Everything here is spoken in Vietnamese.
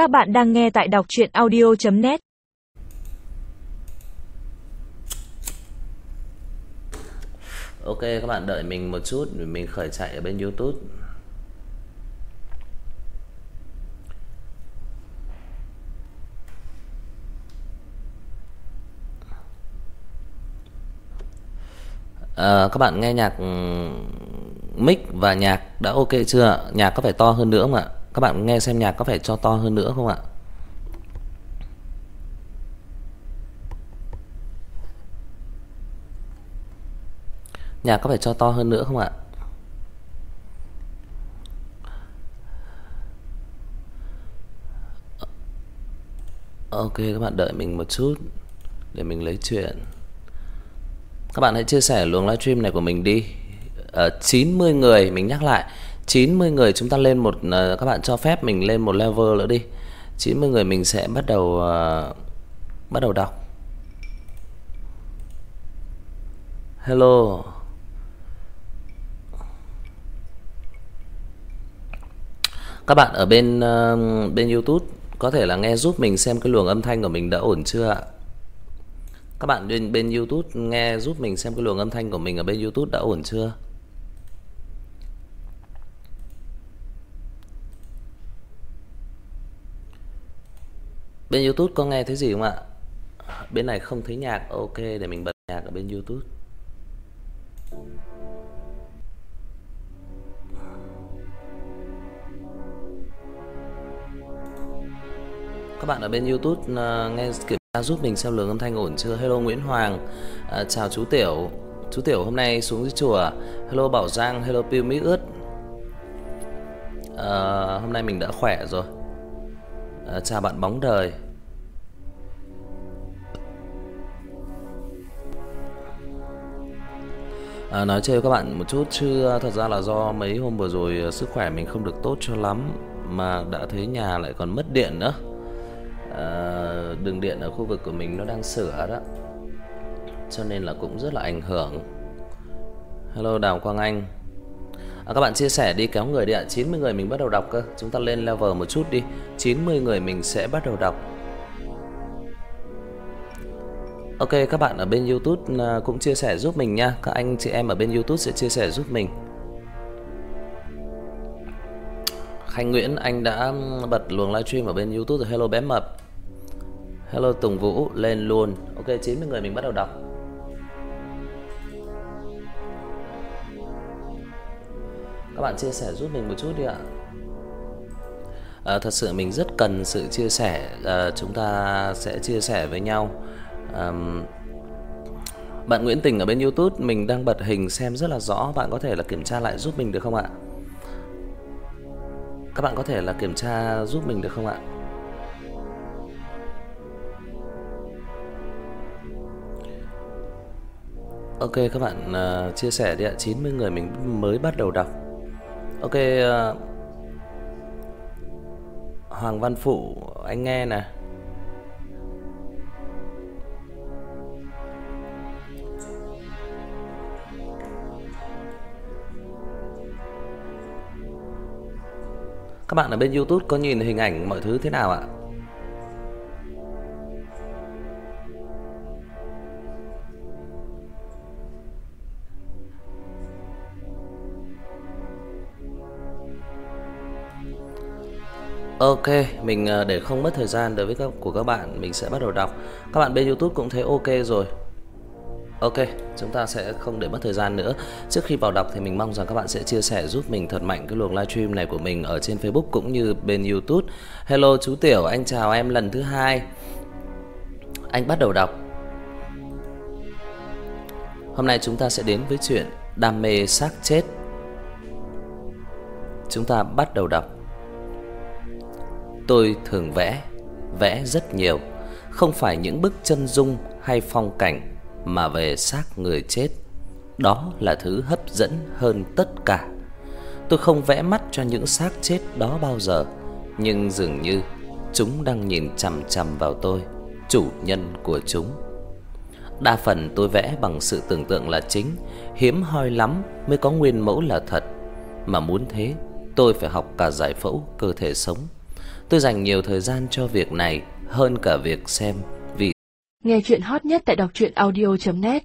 Các bạn đang nghe tại đọc chuyện audio.net Ok các bạn đợi mình một chút Mình khởi chạy ở bên Youtube à, Các bạn nghe nhạc ừ, mic và nhạc đã ok chưa? Nhạc có phải to hơn nữa không ạ? Các bạn nghe xem nhạc có phải cho to hơn nữa không ạ? Nhạc có phải cho to hơn nữa không ạ? Ok, các bạn đợi mình một chút để mình lấy chuyện. Các bạn hãy chia sẻ luồng livestream này của mình đi. Ờ, Ở 90 người mình nhắc lại 90 người chúng ta lên một ờ, các bạn cho phép mình lên một level nữa đi. 90 người mình sẽ bắt đầu uh, bắt đầu đọc. Hello. Các bạn ở bên uh, bên YouTube có thể là nghe giúp mình xem cái luồng âm thanh của mình đã ổn chưa ạ? Các bạn bên bên YouTube nghe giúp mình xem cái luồng âm thanh của mình ở bên YouTube đã ổn chưa? Bên YouTube có nghe thấy gì không ạ? Bên này không thấy nhạc. Ok để mình bật nhạc ở bên YouTube. Các bạn ở bên YouTube uh, nghe kiểm tra giúp mình xem lượng âm thanh ổn chưa? Hello Nguyễn Hoàng. À, chào chú Tiểu. Chú Tiểu hôm nay xuống dưới chùa. Hello Bảo Giang, hello Piu Mỹ ướt. Uh, hôm nay mình đã khỏe rồi. Ờ, chào bạn bóng đời. À, nói chơi với các bạn một chút chứ ờ, thật ra là do mấy hôm vừa rồi sức khỏe mình không được tốt cho lắm mà đã thấy nhà lại còn mất điện nữa. À, đường điện ở khu vực của mình nó đang sửa đó cho nên là cũng rất là ảnh hưởng. Hello đào quang anh à, các bạn chia sẻ đi kéo người đi ạ 90 người mình bắt đầu đọc cơ chúng ta lên level một chút đi 90 người mình sẽ bắt đầu đọc Ok các bạn ở bên YouTube à, cũng chia sẻ giúp mình nha. Các anh chị em ở bên YouTube sẽ chia sẻ giúp mình. Khanh Nguyễn anh đã bật luồng livestream ở bên YouTube rồi. Hello bé mập. Hello Tùng Vũ lên luôn. Ok 90 người mình bắt đầu đọc. Các bạn chia sẻ giúp mình một chút đi ạ. À, thật sự mình rất cần sự chia sẻ à, chúng ta sẽ chia sẻ với nhau. À, bạn Nguyễn Tình ở bên YouTube mình đang bật hình xem rất là rõ, bạn có thể là kiểm tra lại giúp mình được không ạ? Các bạn có thể là kiểm tra giúp mình được không ạ? Ok các bạn uh, chia sẻ đi ạ, 90 người mình mới bắt đầu đọc. Ok uh, Hoàng Văn Phụ anh nghe nè. Các bạn ở bên YouTube có nhìn hình ảnh mọi thứ thế nào ạ? Ok, mình ờ, để không mất thời gian đối với các của các bạn, mình sẽ bắt đầu đọc. Các bạn bên YouTube cũng thấy ok rồi. Ok, chúng ta sẽ không để mất thời gian nữa. Trước khi vào đọc thì mình mong rằng các bạn sẽ chia sẻ giúp mình thật mạnh cái luồng livestream này của mình ở trên Facebook cũng như bên YouTube. Hello chú Tiểu, anh chào em lần thứ hai. Anh bắt đầu đọc. Hôm nay chúng ta sẽ đến với chuyện đam mê xác chết. Chúng ta bắt đầu đọc. Tôi thường vẽ, vẽ rất nhiều, không phải những bức chân dung hay phong cảnh mà về xác người chết. Đó là thứ hấp dẫn hơn tất cả. Tôi không vẽ mắt cho những xác chết đó bao giờ, nhưng dường như chúng đang nhìn chằm chằm vào tôi, chủ nhân của chúng. Đa phần tôi vẽ bằng sự tưởng tượng là chính, hiếm hoi lắm mới có nguyên mẫu là thật, mà muốn thế tôi phải học cả giải phẫu cơ thể sống Tôi dành nhiều thời gian cho việc này hơn cả việc xem vì Nghe truyện hot nhất tại doctruyenaudio.net